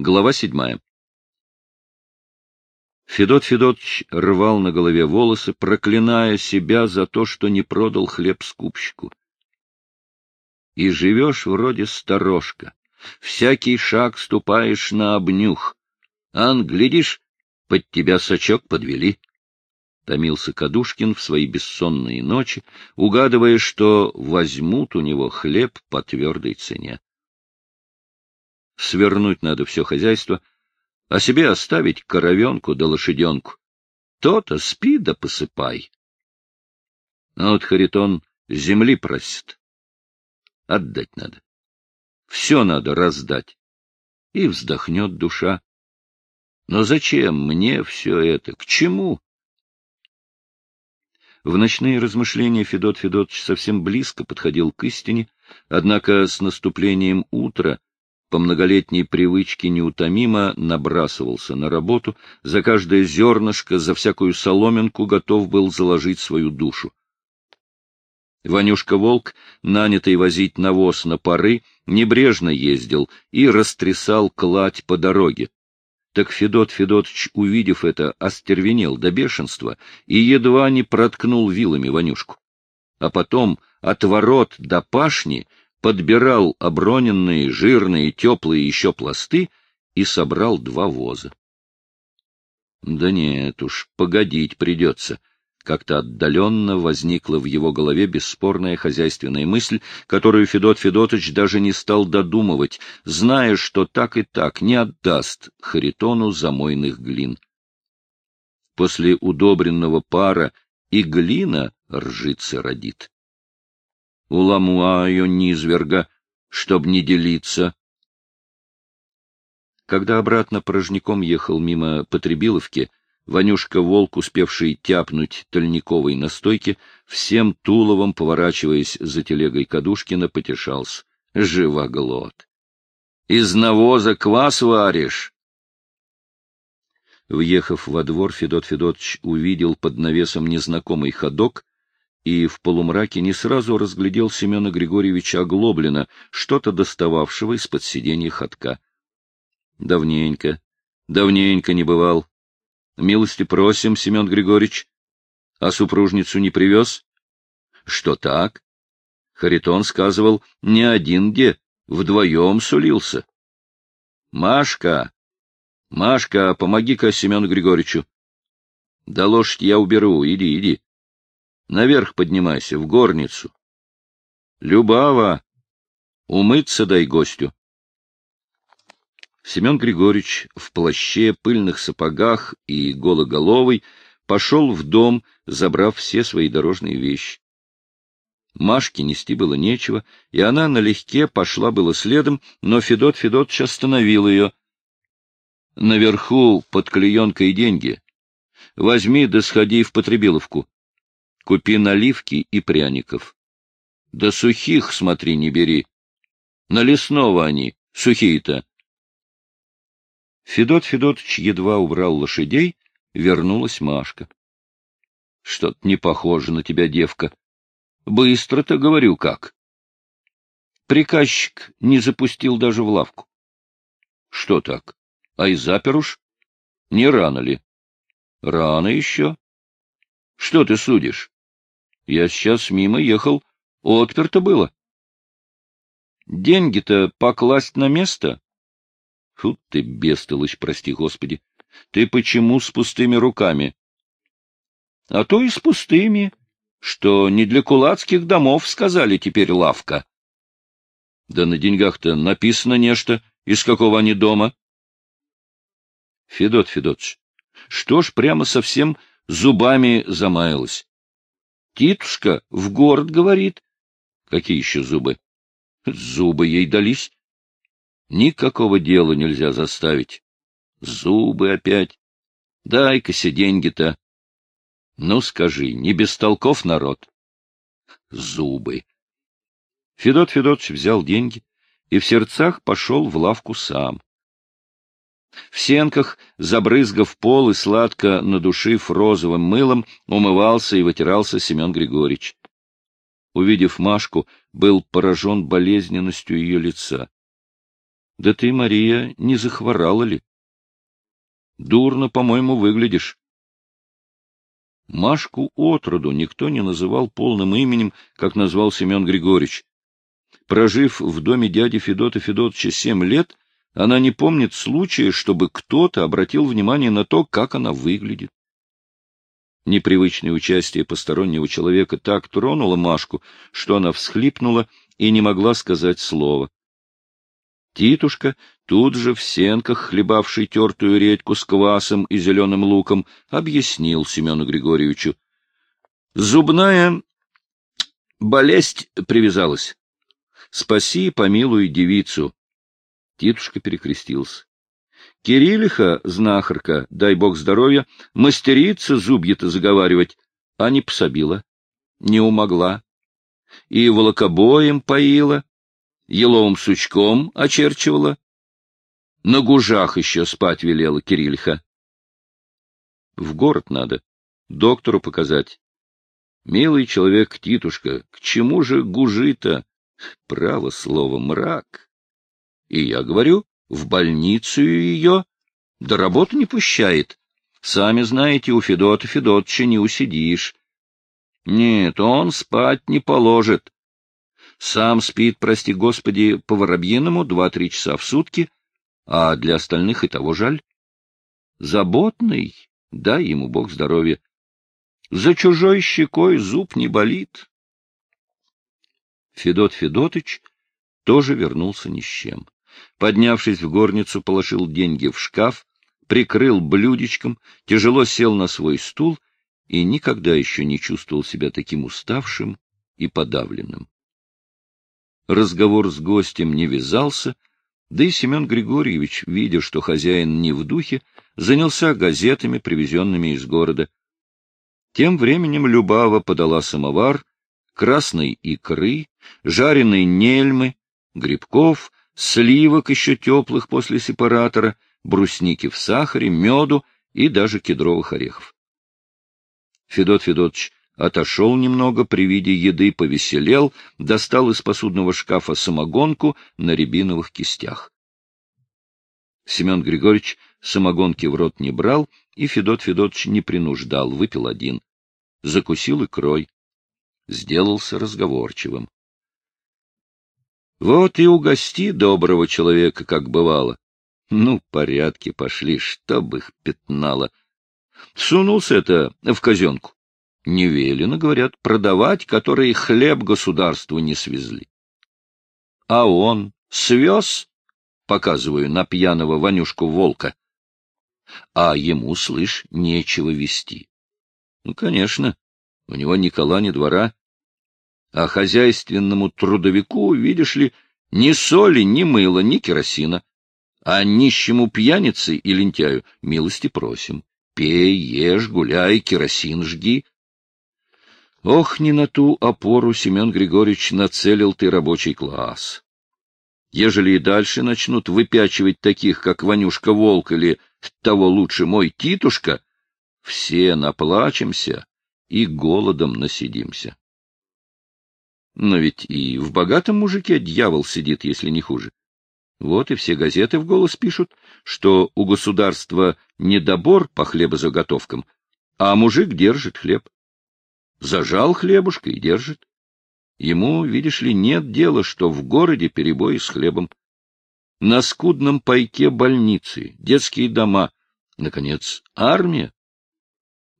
Глава седьмая. Федот Федотович рвал на голове волосы, проклиная себя за то, что не продал хлеб скупщику. И живешь вроде сторожка, всякий шаг ступаешь на обнюх. Ан, глядишь, под тебя сачок подвели. Томился Кадушкин в свои бессонные ночи, угадывая, что возьмут у него хлеб по твердой цене. Свернуть надо все хозяйство, а себе оставить коровенку да лошаденку. То-то спи да посыпай. А вот Харитон земли просит. Отдать надо. Все надо раздать. И вздохнет душа. Но зачем мне все это? К чему? В ночные размышления Федот Федотович совсем близко подходил к истине, однако с наступлением утра по многолетней привычке неутомимо набрасывался на работу, за каждое зернышко, за всякую соломинку готов был заложить свою душу. Ванюшка-волк, нанятый возить навоз на поры, небрежно ездил и растрясал кладь по дороге. Так Федот Федотович, увидев это, остервенел до бешенства и едва не проткнул вилами Ванюшку. А потом от ворот до пашни подбирал оброненные, жирные, теплые еще пласты и собрал два воза. Да нет уж, погодить придется. Как-то отдаленно возникла в его голове бесспорная хозяйственная мысль, которую Федот Федотович даже не стал додумывать, зная, что так и так не отдаст Харитону замойных глин. После удобренного пара и глина ржицы родит уламуаю низверга, чтоб не делиться. Когда обратно порожняком ехал мимо Потребиловки, Ванюшка-волк, успевший тяпнуть тольниковой настойки, всем туловом, поворачиваясь за телегой Кадушкина, потешался. Живоглот! Из навоза квас варишь? Въехав во двор, Федот Федотович увидел под навесом незнакомый ходок и в полумраке не сразу разглядел Семена Григорьевича Оглоблина, что-то достававшего из-под сиденья ходка. Давненько, давненько не бывал. Милости просим, Семен Григорьевич. А супружницу не привез? Что так? Харитон сказывал, не один где, вдвоем сулился. Машка! Машка, помоги-ка Семену Григорьевичу. Да лошадь я уберу, иди, иди. Наверх поднимайся, в горницу. Любава, умыться дай гостю. Семен Григорьевич в плаще, пыльных сапогах и гологоловый пошел в дом, забрав все свои дорожные вещи. Машке нести было нечего, и она налегке пошла было следом, но Федот Федотович остановил ее. — Наверху под клеенкой деньги. Возьми да сходи в Потребиловку. Купи наливки и пряников. Да сухих, смотри, не бери. На лесного они, сухие-то. Федот Федотович едва убрал лошадей, вернулась Машка. — Что-то не похоже на тебя, девка. Быстро-то говорю как. Приказчик не запустил даже в лавку. — Что так? А и запер уж? Не рано ли? — Рано еще. — Что ты судишь? Я сейчас мимо ехал, отперто было. Деньги-то покласть на место? Фу ты, бестолочь, прости господи. Ты почему с пустыми руками? А то и с пустыми, что не для кулацких домов, сказали теперь лавка. Да на деньгах-то написано нечто, из какого они дома. Федот Федотович, что ж прямо совсем зубами замаялась? Титушка в город говорит. Какие еще зубы? Зубы ей дались. Никакого дела нельзя заставить. Зубы опять. Дай-ка деньги-то. Ну, скажи, не бестолков народ? Зубы. Федот Федотович взял деньги и в сердцах пошел в лавку сам. В сенках, забрызгав пол и сладко надушив розовым мылом, умывался и вытирался Семен Григорьевич. Увидев Машку, был поражен болезненностью ее лица. Да ты, Мария, не захворала ли? Дурно, по-моему, выглядишь. Машку отроду никто не называл полным именем, как назвал Семен Григорьевич. Прожив в доме дяди Федота Федотовича семь лет, она не помнит случая, чтобы кто-то обратил внимание на то, как она выглядит. Непривычное участие постороннего человека так тронуло Машку, что она всхлипнула и не могла сказать слова. Титушка, тут же в сенках, хлебавший тертую редьку с квасом и зеленым луком, объяснил Семену Григорьевичу. Зубная болезнь привязалась. Спаси, помилуй девицу. Титушка перекрестился. Кириллиха, знахарка, дай бог здоровья, мастерица зубья-то заговаривать, а не пособила, не умогла. И волокобоем поила, еловым сучком очерчивала. На гужах еще спать велела Кириллиха. В город надо, доктору показать. Милый человек, Титушка, к чему же гужи-то? Право слово, мрак. И я говорю, в больницу ее, да работу не пущает. Сами знаете, у Федота Федотча не усидишь. Нет, он спать не положит. Сам спит, прости господи, по воробьиному два-три часа в сутки, а для остальных и того жаль. Заботный, дай ему бог здоровья. За чужой щекой зуб не болит. Федот Федотыч тоже вернулся ни с чем. Поднявшись в горницу, положил деньги в шкаф, прикрыл блюдечком, тяжело сел на свой стул и никогда еще не чувствовал себя таким уставшим и подавленным. Разговор с гостем не вязался, да и Семен Григорьевич, видя, что хозяин не в духе, занялся газетами, привезенными из города. Тем временем Любава подала самовар, красной икры, жареной нельмы, грибков, сливок еще теплых после сепаратора, брусники в сахаре, меду и даже кедровых орехов. Федот Федотович отошел немного при виде еды, повеселел, достал из посудного шкафа самогонку на рябиновых кистях. Семен Григорьевич самогонки в рот не брал, и Федот Федотович не принуждал, выпил один. Закусил икрой. Сделался разговорчивым. Вот и угости доброго человека, как бывало. Ну, порядки пошли, чтоб их пятнало. Сунулся это в казенку. Не велено, говорят, продавать, которые хлеб государству не свезли. А он свез, показываю на пьяного Ванюшку-волка, а ему, слышь, нечего вести. Ну, конечно, у него ни кола, ни двора, а хозяйственному трудовику, видишь ли, ни соли, ни мыла, ни керосина. А нищему пьянице и лентяю милости просим. Пей, ешь, гуляй, керосин жги. Ох, не на ту опору, Семен Григорьевич, нацелил ты рабочий класс. Ежели и дальше начнут выпячивать таких, как Ванюшка Волк или того лучше мой Титушка, все наплачемся и голодом насидимся. Но ведь и в богатом мужике дьявол сидит, если не хуже. Вот и все газеты в голос пишут, что у государства недобор по хлебозаготовкам, а мужик держит хлеб. Зажал хлебушка и держит. Ему, видишь ли, нет дела, что в городе перебои с хлебом. На скудном пайке больницы, детские дома, наконец, армия.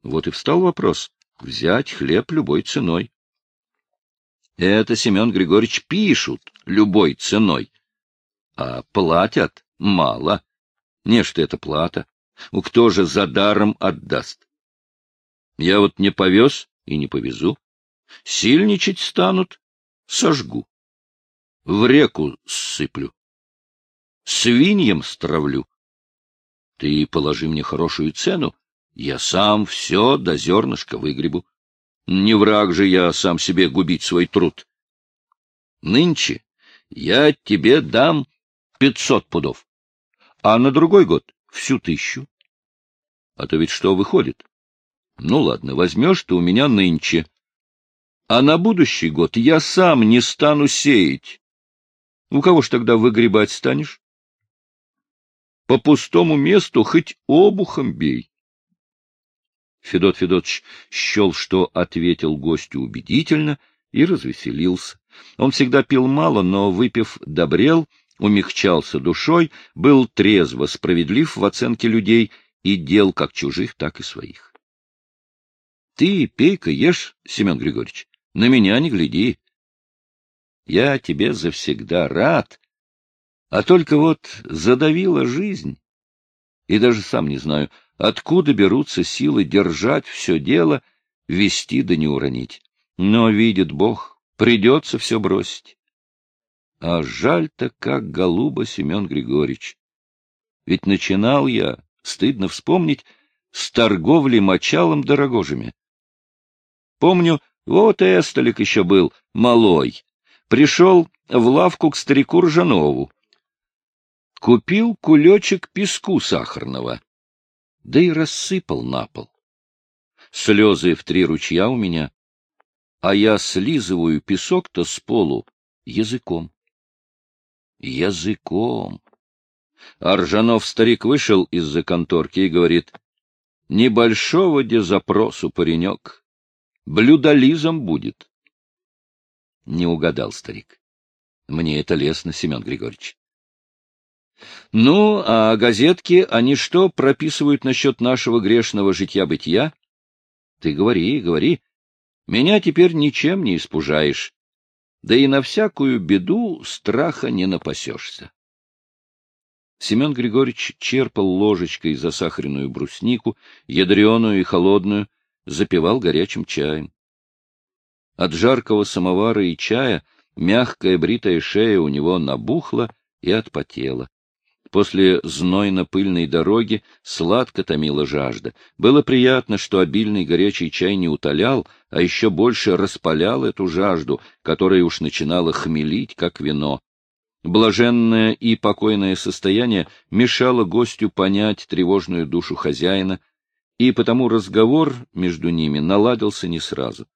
Вот и встал вопрос — взять хлеб любой ценой. Это, Семен Григорьевич, пишут любой ценой. А платят мало. Не что это плата. У кто же за даром отдаст? Я вот не повез и не повезу. Сильничать станут — сожгу. В реку сыплю. Свиньям стравлю. Ты положи мне хорошую цену, я сам все до зернышка выгребу. Не враг же я сам себе губить свой труд. Нынче я тебе дам пятьсот пудов, а на другой год всю тысячу. А то ведь что выходит? Ну ладно, возьмешь ты у меня нынче, а на будущий год я сам не стану сеять. У кого ж тогда выгребать станешь? По пустому месту хоть обухом бей. Федот Федотович счел, что ответил гостю убедительно, и развеселился. Он всегда пил мало, но, выпив, добрел, умягчался душой, был трезво справедлив в оценке людей и дел как чужих, так и своих. — Ты, пей-ка, ешь, Семен Григорьевич, на меня не гляди. Я тебе завсегда рад, а только вот задавила жизнь. И даже сам не знаю, откуда берутся силы держать все дело, вести да не уронить. Но, видит Бог, придется все бросить. А жаль-то как голуба, Семен Григорьевич. Ведь начинал я, стыдно вспомнить, с торговли мочалом дорогожими. Помню, вот Эстолик еще был, малой. Пришел в лавку к старику Ржанову. Купил кулечек песку сахарного, да и рассыпал на пол. Слезы в три ручья у меня, а я слизываю песок-то с полу языком. Языком. Аржанов старик вышел из-за конторки и говорит, — Небольшого де запросу, паренек. Блюдолизом будет. Не угадал старик. Мне это лестно, Семен Григорьевич. Ну, а газетки, они что прописывают насчет нашего грешного житья-бытия? Ты говори, говори. Меня теперь ничем не испужаешь. Да и на всякую беду страха не напасешься. Семен Григорьевич черпал ложечкой засахаренную бруснику, ядреную и холодную, запивал горячим чаем. От жаркого самовара и чая мягкая бритая шея у него набухла и отпотела. После знойно-пыльной дороги сладко томила жажда. Было приятно, что обильный горячий чай не утолял, а еще больше распалял эту жажду, которая уж начинала хмелить, как вино. Блаженное и покойное состояние мешало гостю понять тревожную душу хозяина, и потому разговор между ними наладился не сразу.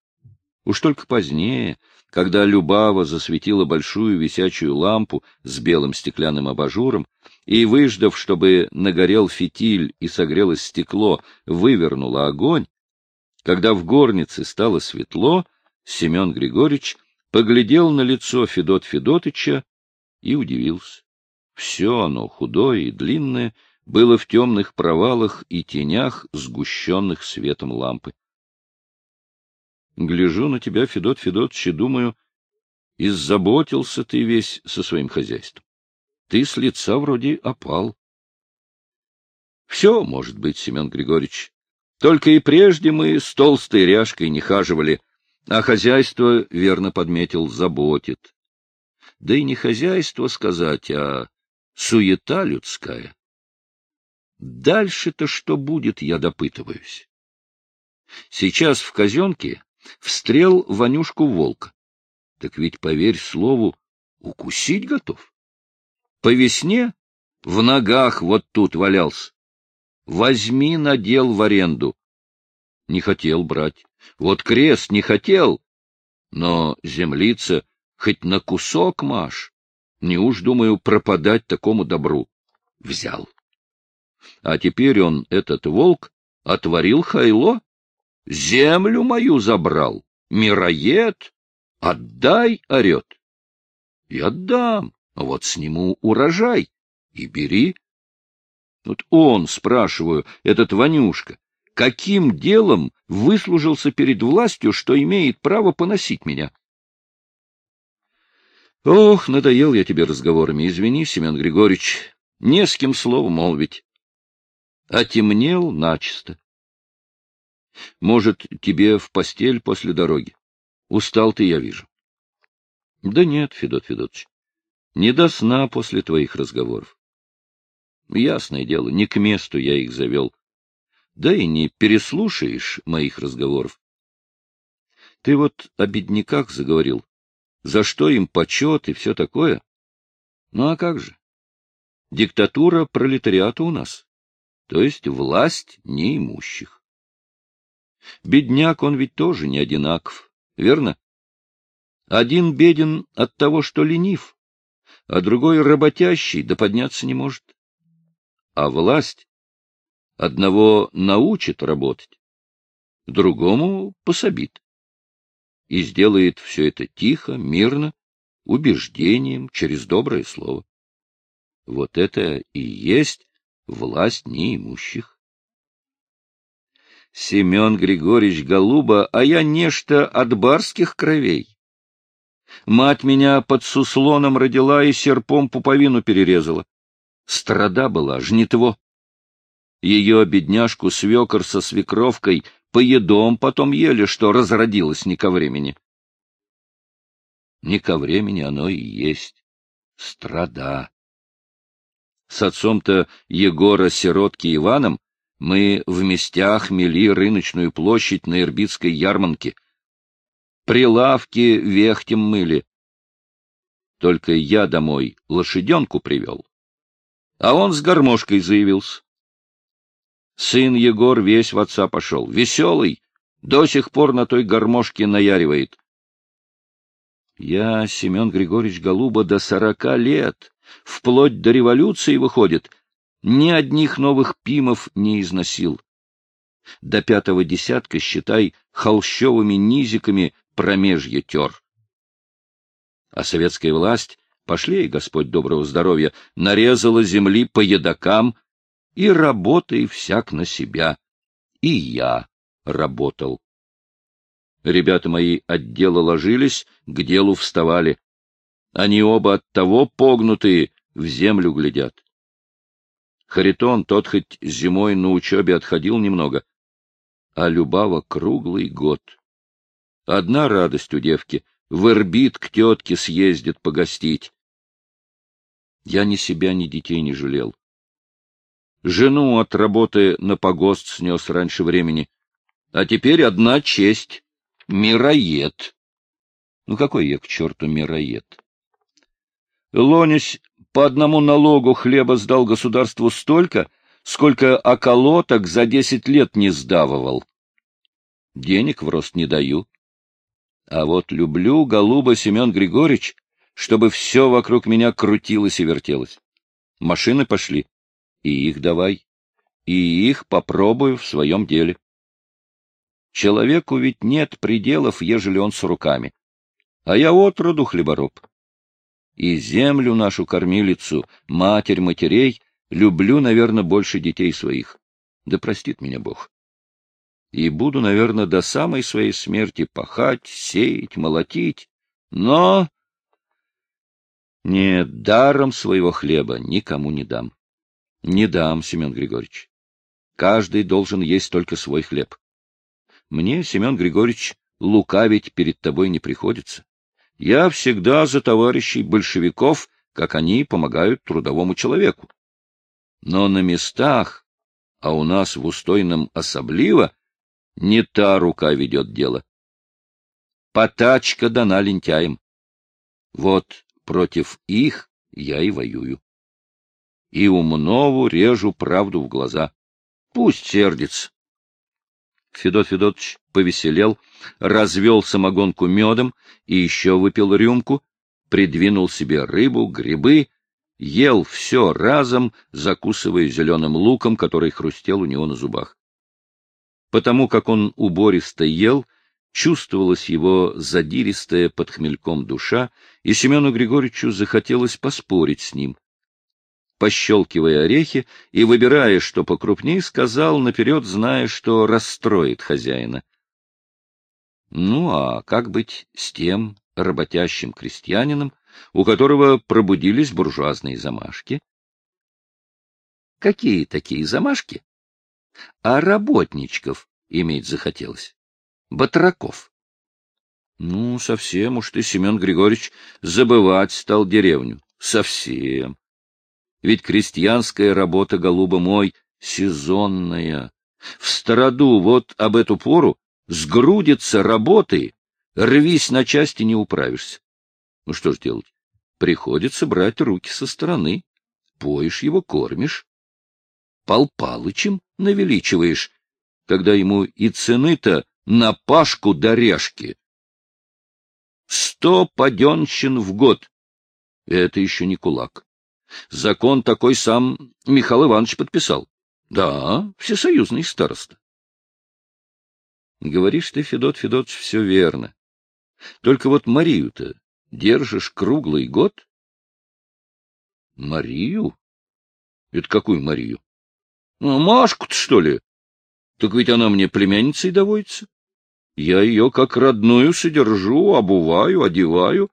Уж только позднее, когда Любава засветила большую висячую лампу с белым стеклянным абажуром, и, выждав, чтобы нагорел фитиль и согрелось стекло, вывернула огонь, когда в горнице стало светло, Семен Григорьевич поглядел на лицо Федот Федотыча и удивился. Все оно, худое и длинное, было в темных провалах и тенях, сгущенных светом лампы. Гляжу на тебя, Федот Федотович, и думаю, иззаботился ты весь со своим хозяйством. Ты с лица вроде опал. Все может быть, Семен Григорьевич. Только и прежде мы с толстой ряжкой не хаживали, а хозяйство, верно подметил, заботит. Да и не хозяйство сказать, а суета людская. Дальше-то что будет, я допытываюсь. Сейчас в казенке встрел Ванюшку волка. Так ведь, поверь слову, укусить готов. По весне в ногах вот тут валялся. Возьми, надел в аренду. Не хотел брать. Вот крест не хотел. Но землица хоть на кусок маш. Не уж, думаю, пропадать такому добру. Взял. А теперь он, этот волк, отворил хайло, землю мою забрал, мироед, отдай, орет. И отдам. Вот сниму урожай и бери. Вот он, спрашиваю, этот Ванюшка, каким делом выслужился перед властью, что имеет право поносить меня? Ох, надоел я тебе разговорами, извини, Семен Григорьевич, не с кем слово молвить. Отемнел начисто. Может, тебе в постель после дороги? Устал ты, я вижу. Да нет, Федот Федотович, не до сна после твоих разговоров. Ясное дело, не к месту я их завел. Да и не переслушаешь моих разговоров. Ты вот о бедняках заговорил. За что им почет и все такое? Ну а как же? Диктатура пролетариата у нас, то есть власть неимущих. Бедняк он ведь тоже не одинаков, верно? Один беден от того, что ленив, а другой работящий, да подняться не может. А власть одного научит работать, другому пособит. И сделает все это тихо, мирно, убеждением, через доброе слово. Вот это и есть власть неимущих. Семен Григорьевич Голуба, а я нечто от барских кровей. Мать меня под суслоном родила и серпом пуповину перерезала. Страда была, жнитво. Ее бедняжку свекор со свекровкой поедом потом ели, что разродилось не ко времени. Не ко времени оно и есть. Страда. С отцом-то Егора Сиротки Иваном мы в местях мели рыночную площадь на Ирбитской ярмарке. Прилавки вехтем мыли. Только я домой лошаденку привел. А он с гармошкой заявился. Сын Егор весь в отца пошел, веселый, до сих пор на той гармошке наяривает. Я, Семен Григорьевич Голуба, до сорока лет, вплоть до революции выходит, ни одних новых пимов не износил. До пятого десятка, считай, холщовыми низиками промежье тер. А советская власть, пошли, Господь доброго здоровья, нарезала земли по едокам, и работай всяк на себя. И я работал. Ребята мои от дела ложились, к делу вставали. Они оба от того погнутые, в землю глядят. Харитон, тот хоть зимой на учебе отходил немного, а Любава круглый год. Одна радость у девки — в Ирбит к тетке съездит погостить. Я ни себя, ни детей не жалел. Жену от работы на погост снес раньше времени. А теперь одна честь — мироед. Ну какой я к черту мироед? Лонись по одному налогу хлеба сдал государству столько, сколько околоток за десять лет не сдавывал. Денег в рост не даю. А вот люблю, голуба Семен Григорьевич, чтобы все вокруг меня крутилось и вертелось. Машины пошли, и их давай, и их попробую в своем деле. Человеку ведь нет пределов, ежели он с руками. А я отроду хлебороб и землю нашу кормилицу, матерь матерей, люблю, наверное, больше детей своих. Да простит меня Бог. И буду, наверное, до самой своей смерти пахать, сеять, молотить, но... Нет, даром своего хлеба никому не дам. Не дам, Семен Григорьевич. Каждый должен есть только свой хлеб. Мне, Семен Григорьевич, лукавить перед тобой не приходится. Я всегда за товарищей большевиков, как они помогают трудовому человеку. Но на местах, а у нас в Устойном особливо, не та рука ведет дело. Потачка дана лентяям. Вот против их я и воюю. И умнову режу правду в глаза. Пусть сердится. Федот Федотович повеселел, развел самогонку медом и еще выпил рюмку, придвинул себе рыбу, грибы, ел все разом, закусывая зеленым луком, который хрустел у него на зубах. Потому как он убористо ел, чувствовалась его задиристая под хмельком душа, и Семену Григорьевичу захотелось поспорить с ним пощелкивая орехи и, выбирая, что покрупнее, сказал наперед, зная, что расстроит хозяина. Ну, а как быть с тем работящим крестьянином, у которого пробудились буржуазные замашки? Какие такие замашки? А работничков иметь захотелось. Батраков. Ну, совсем уж ты, Семен Григорьевич, забывать стал деревню. Совсем. Ведь крестьянская работа, голуба мой, сезонная. В стороду вот об эту пору сгрудится работы, рвись на части не управишься. Ну что ж делать? Приходится брать руки со стороны. Поешь его, кормишь. Пал Палычем навеличиваешь, когда ему и цены-то на пашку до решки. Сто паденщин в год. Это еще не кулак. Закон такой сам Михаил Иванович подписал. Да, всесоюзный староста. Говоришь ты, Федот Федотович, все верно. Только вот Марию-то держишь круглый год? Марию? Это какую Марию? Ну, Машку-то, что ли? Так ведь она мне племянницей доводится. Я ее как родную содержу, обуваю, одеваю.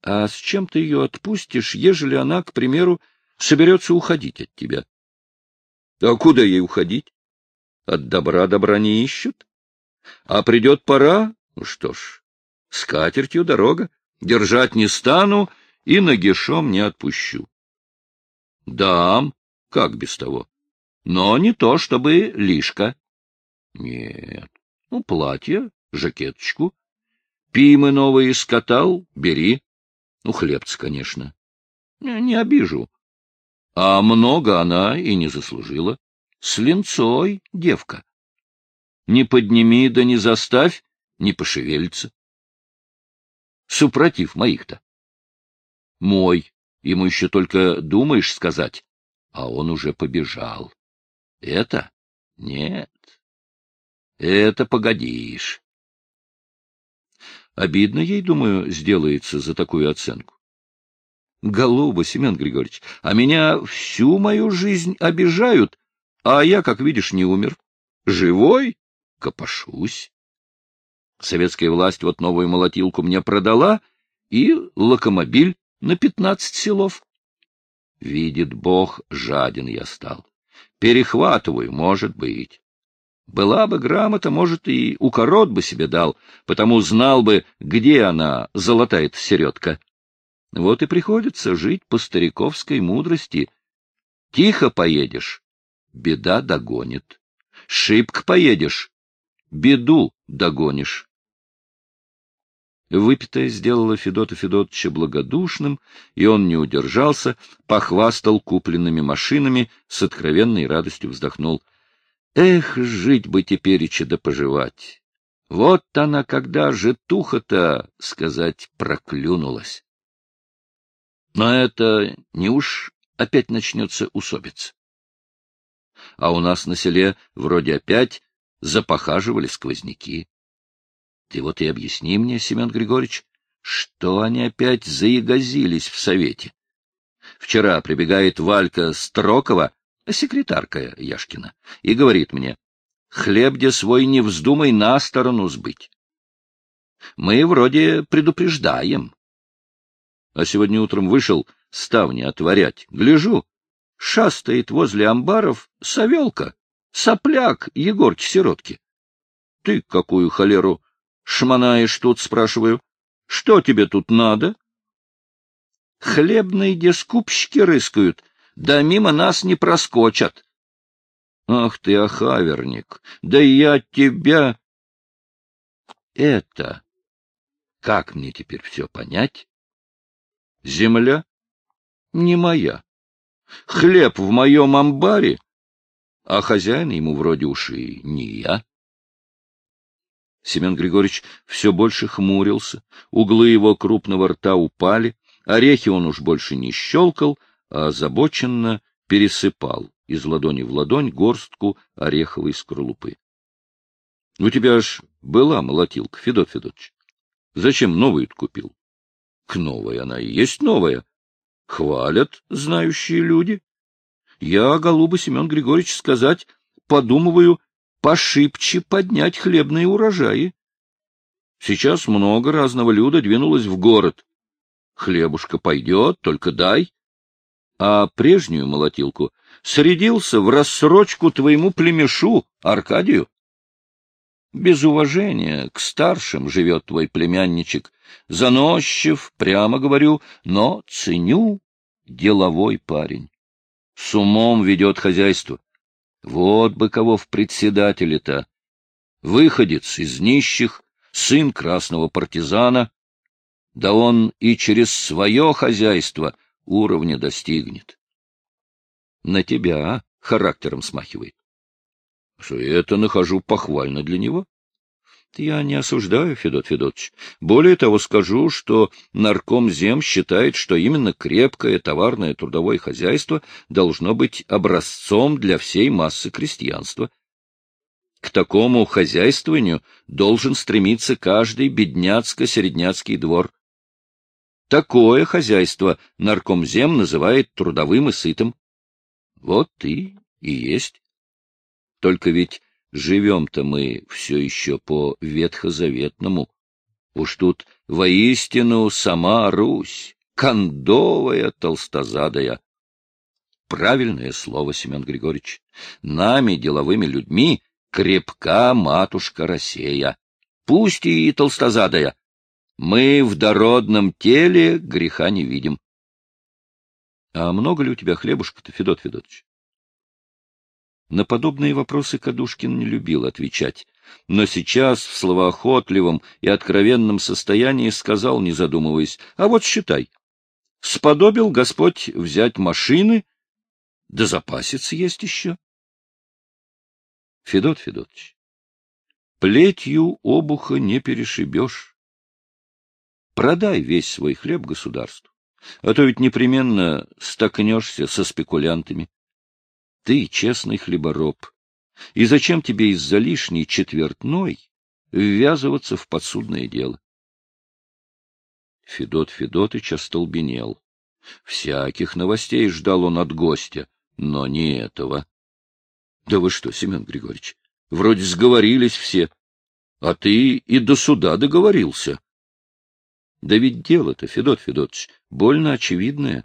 А с чем ты ее отпустишь, ежели она, к примеру, соберется уходить от тебя? А куда ей уходить? От добра добра не ищут. А придет пора, ну что ж, с катертью дорога, держать не стану и нагишом не отпущу. Дам, как без того, но не то, чтобы лишка. Нет, ну, платье, жакеточку. Пимы новые скатал, бери. Ну, хлебцы, конечно. Не обижу. А много она и не заслужила. С линцой, девка. Не подними да не заставь, не пошевелится. Супротив моих-то. Мой, ему еще только думаешь сказать, а он уже побежал. Это? Нет. Это погодишь. Обидно ей, думаю, сделается за такую оценку. Голуба, Семен Григорьевич, а меня всю мою жизнь обижают, а я, как видишь, не умер. Живой? Копошусь. Советская власть вот новую молотилку мне продала и локомобиль на пятнадцать селов. Видит Бог, жаден я стал. Перехватываю, может быть. Была бы грамота, может, и укорот бы себе дал, потому знал бы, где она, золотая середка. Вот и приходится жить по стариковской мудрости. Тихо поедешь — беда догонит. Шибко поедешь — беду догонишь. Выпитое сделало Федота Федотовича благодушным, и он не удержался, похвастал купленными машинами, с откровенной радостью вздохнул. Эх, жить бы тепереча да поживать! Вот она, когда же туха-то, сказать, проклюнулась. Но это не уж опять начнется усобица. А у нас на селе вроде опять запохаживали сквозняки. Ты вот и объясни мне, Семен Григорьевич, что они опять заягозились в совете. Вчера прибегает Валька Строкова, секретарка Яшкина, и говорит мне, хлеб где свой не вздумай на сторону сбыть. Мы вроде предупреждаем. А сегодня утром вышел ставни отворять. Гляжу, шастает возле амбаров Савелка, сопляк Егорки-сиротки. Ты какую холеру шманаешь тут, спрашиваю? Что тебе тут надо? Хлебные где скупщики рыскают, да мимо нас не проскочат. Ах ты, охаверник, да я тебя... Это... Как мне теперь все понять? Земля не моя. Хлеб в моем амбаре, а хозяин ему вроде уши не я. Семен Григорьевич все больше хмурился, углы его крупного рта упали, орехи он уж больше не щелкал, а озабоченно пересыпал из ладони в ладонь горстку ореховой скорлупы. — У тебя ж была молотилка, Федот Федотович. Зачем новую купил? — К новой она и есть новая. Хвалят знающие люди. Я, голуба Семен Григорьевич, сказать, подумываю пошибче поднять хлебные урожаи. Сейчас много разного люда двинулось в город. Хлебушка пойдет, только дай а прежнюю молотилку средился в рассрочку твоему племешу, Аркадию. Без уважения к старшим живет твой племянничек, заносчив, прямо говорю, но ценю деловой парень. С умом ведет хозяйство. Вот бы кого в председателе-то. Выходец из нищих, сын красного партизана. Да он и через свое хозяйство уровня достигнет. На тебя характером смахивает. Что это нахожу похвально для него. Я не осуждаю, Федот Федотович. Более того, скажу, что наркомзем считает, что именно крепкое товарное трудовое хозяйство должно быть образцом для всей массы крестьянства. К такому хозяйствованию должен стремиться каждый бедняцко-середняцкий двор. Такое хозяйство наркомзем называет трудовым и сытым. Вот ты и есть. Только ведь живем-то мы все еще по ветхозаветному. Уж тут воистину сама Русь, кондовая толстозадая. Правильное слово, Семен Григорьевич. Нами, деловыми людьми, крепка матушка Россия. Пусть и толстозадая. Мы в дородном теле греха не видим. — А много ли у тебя хлебушка-то, Федот Федотович? На подобные вопросы Кадушкин не любил отвечать, но сейчас в словоохотливом и откровенном состоянии сказал, не задумываясь, «А вот считай, сподобил Господь взять машины, да запасец есть еще». Федот Федотович, плетью обуха не перешибешь. Продай весь свой хлеб государству, а то ведь непременно столкнешься со спекулянтами. Ты честный хлебороб, и зачем тебе из-за лишней четвертной ввязываться в подсудное дело? Федот Федотыч остолбенел. Всяких новостей ждал он от гостя, но не этого. — Да вы что, Семен Григорьевич, вроде сговорились все, а ты и до суда договорился. — Да ведь дело-то, Федот Федотович, больно очевидное.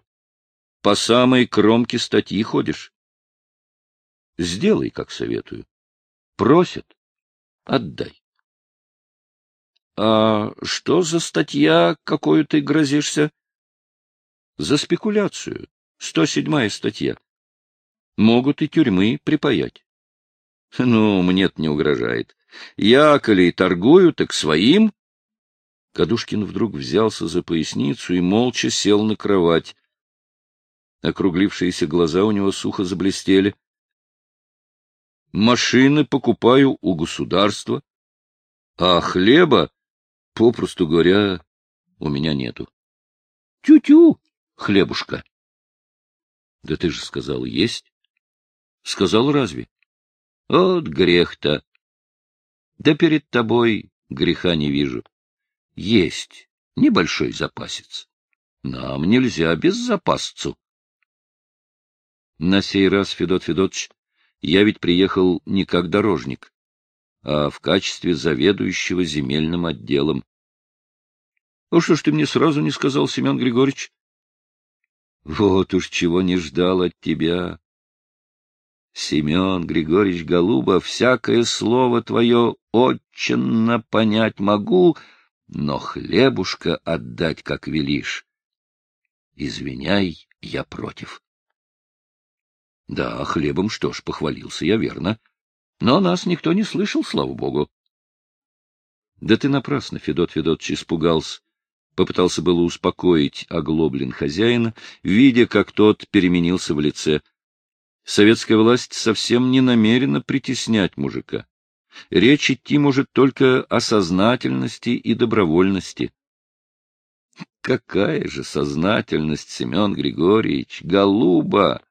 По самой кромке статьи ходишь. Сделай, как советую. Просят — отдай. — А что за статья, какую ты грозишься? — За спекуляцию. 107-я статья могут и тюрьмы припаять. Ну, мне-то не угрожает. Я, коли торгую, так своим. Кадушкин вдруг взялся за поясницу и молча сел на кровать. Округлившиеся глаза у него сухо заблестели. Машины покупаю у государства, а хлеба, попросту говоря, у меня нету. Тю-тю, хлебушка. Да ты же сказал, есть. Сказал разве? Вот грех-то. Да перед тобой греха не вижу. Есть небольшой запасец. Нам нельзя без запасцу. На сей раз, Федот Федотович, я ведь приехал не как дорожник, а в качестве заведующего земельным отделом. — Ну что ж ты мне сразу не сказал, Семен Григорьевич? — Вот уж чего не ждал от тебя. Семен Григорьевич Голуба, всякое слово твое отчинно понять могу, но хлебушка отдать, как велишь. Извиняй, я против. Да, хлебом что ж, похвалился я, верно. Но нас никто не слышал, слава богу. Да ты напрасно, Федот Федотович, испугался. Попытался было успокоить оглоблен хозяина, видя, как тот переменился в лице — Советская власть совсем не намерена притеснять мужика. Речь идти может только о сознательности и добровольности. Какая же сознательность, Семен Григорьевич, голуба!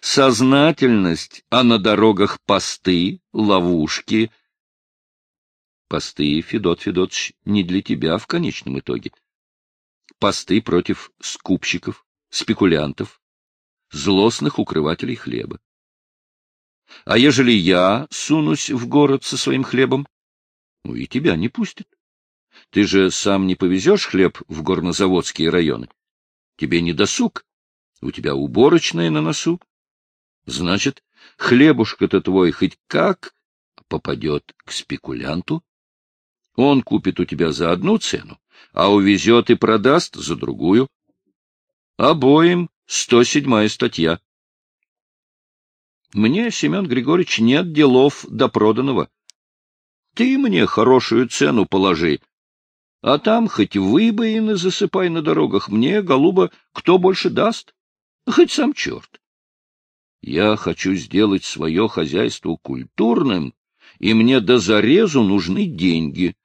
Сознательность, а на дорогах посты, ловушки. Посты, Федот Федотович, не для тебя в конечном итоге. Посты против скупщиков, спекулянтов, злостных укрывателей хлеба. А ежели я сунусь в город со своим хлебом, ну и тебя не пустят. Ты же сам не повезешь хлеб в горнозаводские районы. Тебе не досуг, у тебя уборочная на носу. Значит, хлебушка-то твой хоть как попадет к спекулянту. Он купит у тебя за одну цену, а увезет и продаст за другую. Обоим 107 статья. Мне, Семен Григорьевич, нет делов до проданного. Ты мне хорошую цену положи, а там хоть выбоины засыпай на дорогах, мне, голуба, кто больше даст? Хоть сам черт. Я хочу сделать свое хозяйство культурным и мне до зарезу нужны деньги.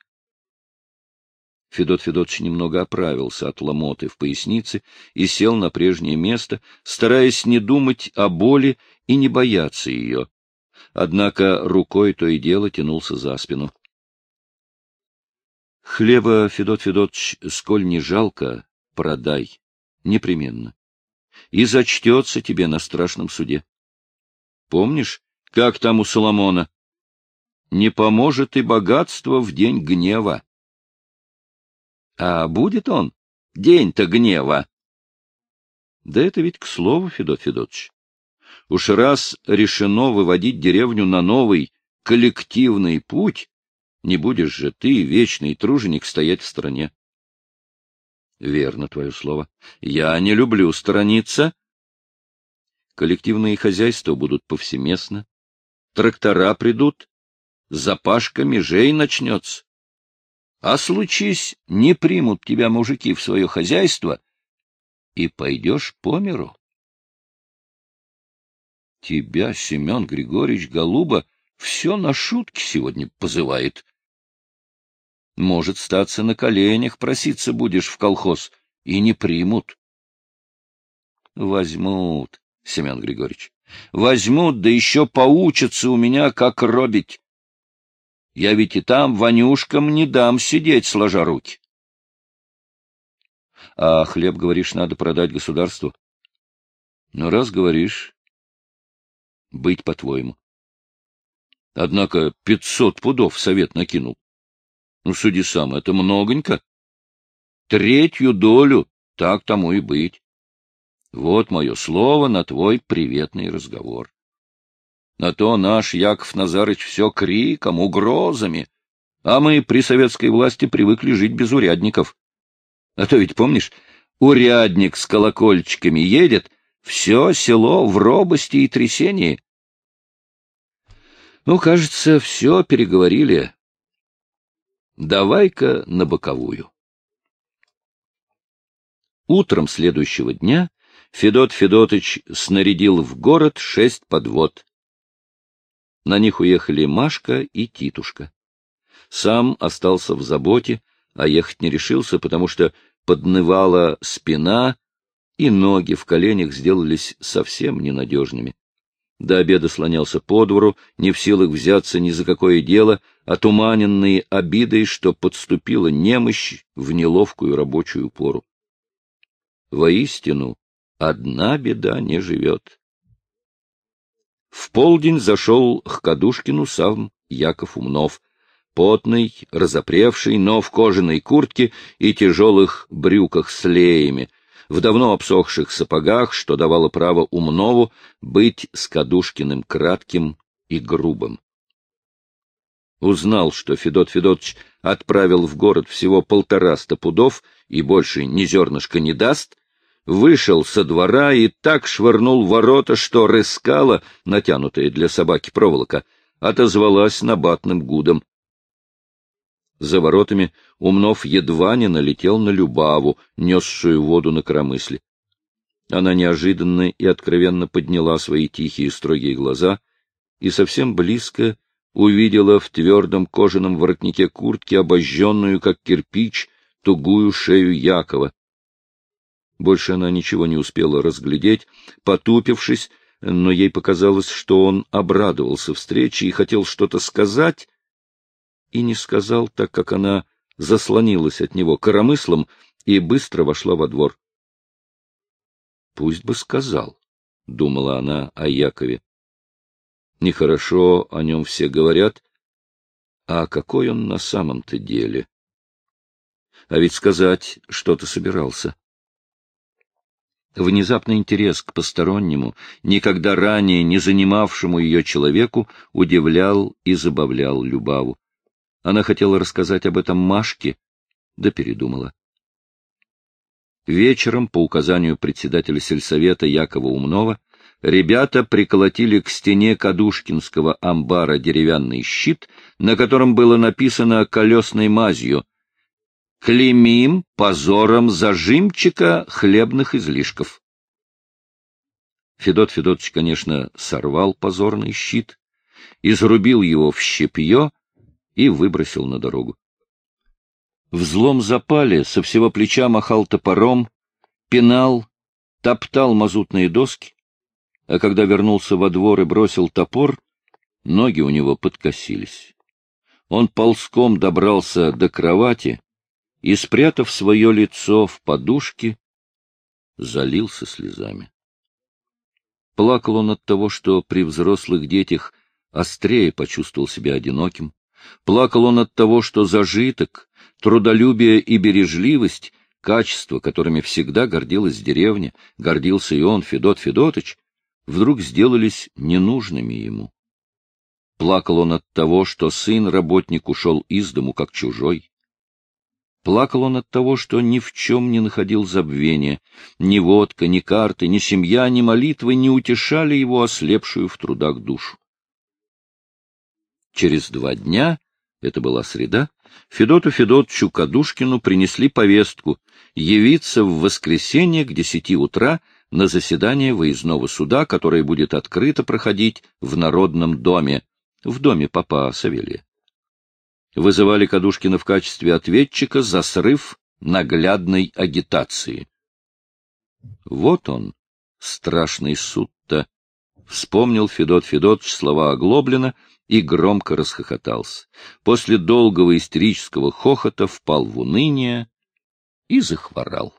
Федот Федотович немного оправился от ломоты в пояснице и сел на прежнее место, стараясь не думать о боли и не бояться ее. Однако рукой то и дело тянулся за спину. — Хлеба, Федот Федотович, сколь не жалко, продай. Непременно. И зачтется тебе на страшном суде. Помнишь, как там у Соломона? Не поможет и богатство в день гнева. А будет он? День-то гнева. Да это ведь к слову, Федот Федотович. Уж раз решено выводить деревню на новый коллективный путь, не будешь же ты, вечный труженик, стоять в стороне. Верно твое слово. Я не люблю сторониться. Коллективные хозяйства будут повсеместно. Трактора придут. Запашка межей начнется. А случись, не примут тебя мужики в свое хозяйство, и пойдешь по миру. Тебя, Семен Григорьевич Голуба, все на шутки сегодня позывает. Может, статься на коленях проситься будешь в колхоз, и не примут. Возьмут, Семен Григорьевич, возьмут, да еще поучатся у меня, как робить. Я ведь и там Ванюшкам не дам сидеть, сложа руки. А хлеб, говоришь, надо продать государству? Ну, раз говоришь, быть по-твоему. Однако пятьсот пудов совет накинул. Ну, суди сам, это многонько. Третью долю, так тому и быть. Вот мое слово на твой приветный разговор. На то наш Яков Назарыч все криком, угрозами, а мы при советской власти привыкли жить без урядников. А то ведь, помнишь, урядник с колокольчиками едет, все село в робости и трясении. Ну, кажется, все переговорили. Давай-ка на боковую. Утром следующего дня Федот Федотыч снарядил в город шесть подвод. На них уехали Машка и Титушка. Сам остался в заботе, а ехать не решился, потому что поднывала спина, и ноги в коленях сделались совсем ненадежными. До обеда слонялся по двору, не в силах взяться ни за какое дело, отуманенный обидой, что подступила немощь в неловкую рабочую пору. Воистину, одна беда не живет. В полдень зашел к Кадушкину сам Яков Умнов, потный, разопревший, но в кожаной куртке и тяжелых брюках с леями, в давно обсохших сапогах, что давало право Умнову быть с Кадушкиным кратким и грубым. Узнал, что Федот Федотович отправил в город всего полтораста пудов и больше ни зернышка не даст, вышел со двора и так швырнул ворота, что рыскала, натянутая для собаки проволока, отозвалась набатным гудом. За воротами Умнов едва не налетел на Любаву, несшую воду на коромысле. Она неожиданно и откровенно подняла свои тихие строгие глаза и совсем близко увидела в твердом кожаном воротнике куртки обожженную, как кирпич, тугую шею Якова. Больше она ничего не успела разглядеть, потупившись, но ей показалось, что он обрадовался встрече и хотел что-то сказать, и не сказал, так как она заслонилась от него коромыслом и быстро вошла во двор. «Пусть бы сказал», — думала она о Якове. «Нехорошо о нем все говорят, а какой он на самом-то деле?» А ведь сказать что-то собирался. Внезапный интерес к постороннему, никогда ранее не занимавшему ее человеку, удивлял и забавлял Любаву. Она хотела рассказать об этом Машке, да передумала. Вечером, по указанию председателя сельсовета Якова Умнова, ребята приколотили к стене Кадушкинского амбара деревянный щит, на котором было написано колесной мазью — клеймим позором зажимчика хлебных излишков. Федот Федотович, конечно, сорвал позорный щит изрубил его в щепье и выбросил на дорогу. В злом запале со всего плеча махал топором, пинал, топтал мазутные доски, а когда вернулся во двор и бросил топор, ноги у него подкосились. Он ползком добрался до кровати и, спрятав свое лицо в подушке, залился слезами. Плакал он от того, что при взрослых детях острее почувствовал себя одиноким. Плакал он от того, что зажиток, трудолюбие и бережливость, качества, которыми всегда гордилась деревня, гордился и он, Федот Федотыч, вдруг сделались ненужными ему. Плакал он от того, что сын-работник ушел из дому как чужой. Плакал он от того, что ни в чем не находил забвения. Ни водка, ни карты, ни семья, ни молитвы не утешали его ослепшую в трудах душу. Через два дня, это была среда, Федоту Федотчу Кадушкину принесли повестку явиться в воскресенье к десяти утра на заседание выездного суда, которое будет открыто проходить в Народном доме, в доме папа Савелья вызывали Кадушкина в качестве ответчика за срыв наглядной агитации. Вот он, страшный суд-то, вспомнил Федот Федотович слова Оглоблина и громко расхохотался. После долгого истерического хохота впал в уныние и захворал.